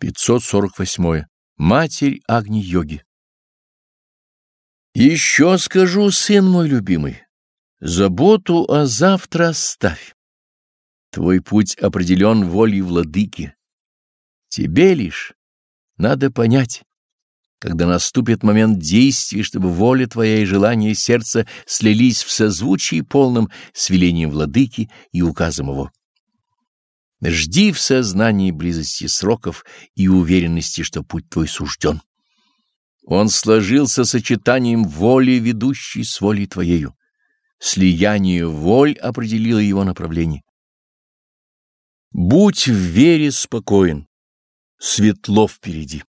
548. Матерь Агни-йоги. Еще скажу, сын мой любимый, заботу о завтра оставь. Твой путь определен волей владыки. Тебе лишь надо понять, когда наступит момент действия, чтобы воля твоя и желание сердца слились в созвучии полном с велением владыки и указом его. Жди в сознании близости сроков и уверенности, что путь твой сужден. Он сложился сочетанием воли, ведущей с волей твоею. Слияние воль определило его направление. Будь в вере спокоен, светло впереди.